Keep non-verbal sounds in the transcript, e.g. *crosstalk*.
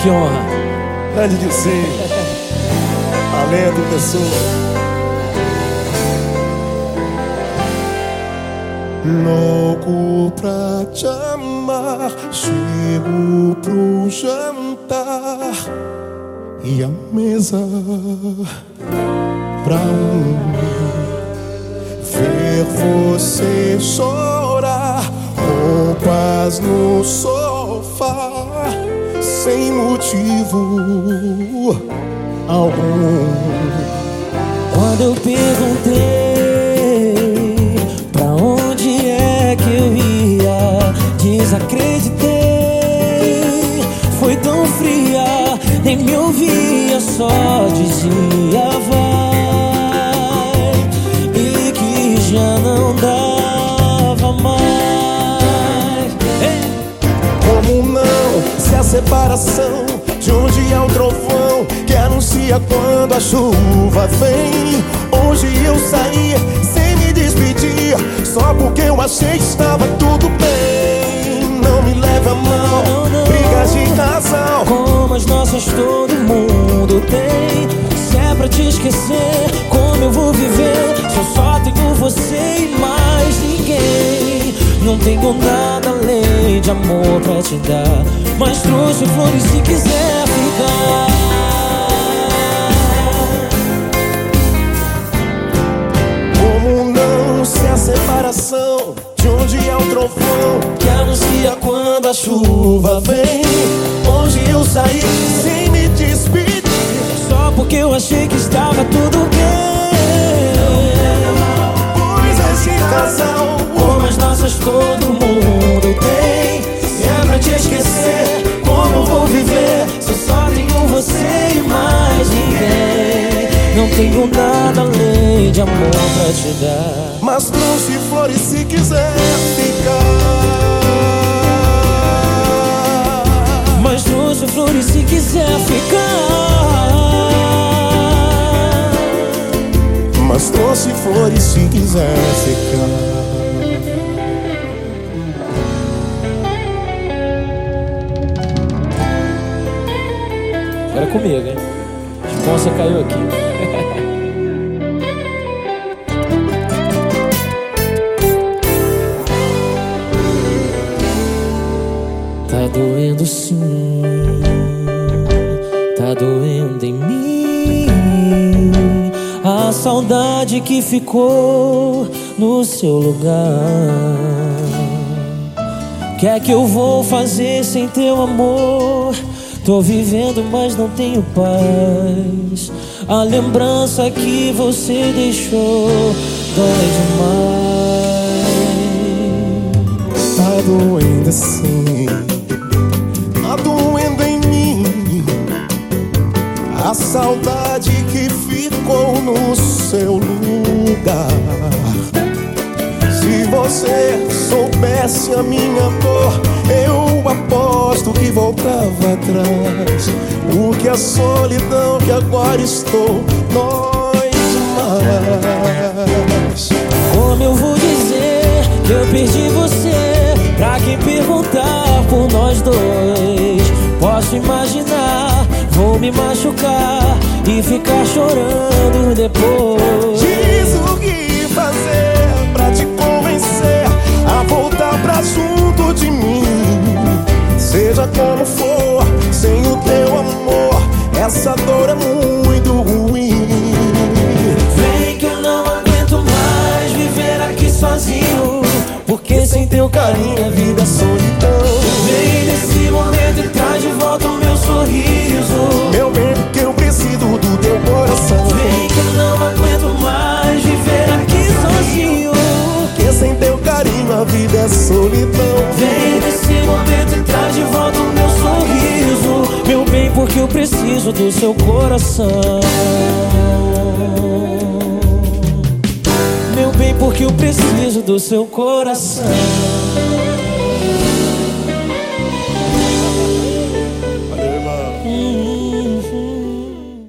Que honra. Grande Dilcinho. Talento em pessoa. Louco pra te amar, chego pro jantar e a mesa pra um ver você chorar, roupas no sofá sem motivo algum. Quando eu perguntei pra onde é que eu ia, desacreditei. Foi tão fria, nem me ouvia, só dizia separação de um dia ao trovão que anuncia quando a chuva vem. Hoje eu saí sem me despedir, só porque eu achei que estava tudo bem. Não me leve a mão, Não tenho nada além de amor pra te dar Mas trouxe flores se quiser ficar Como não? Se a separação de um dia ao trovão Que anuncia quando a chuva vem Hoje eu saí sem me despedir. Só porque eu achei que estava tudo bem tenho nada além de amor pra te dar Mas trouxe flores se quiser ficar. Mas trouxe flores se quiser ficar Mas trouxe flores se quiser ficar. Agora é comigo, hein? Responsa caiu aqui *laughs* doendo sim, tá doendo em mim. A saudade que ficou no seu lugar. Que é que eu vou fazer sem teu amor? Tô vivendo, mas não tenho paz. A lembrança que você deixou dói demais. Tá doendo assim. A saudade que ficou no seu lugar. Se você soubesse a minha dor, eu aposto que voltava atrás. Porque a solidão que agora estou dói me machucar e ficar chorando depois. Diz o que fazer pra te convencer a voltar pra junto de mim. Seja como for, sem o teu amor, essa dor é muito ruim. Vem que eu não aguento mais viver aqui sozinho. Porque sem teu carinho a vida é Porque eu preciso do seu coração. Meu bem, porque eu preciso do seu coração.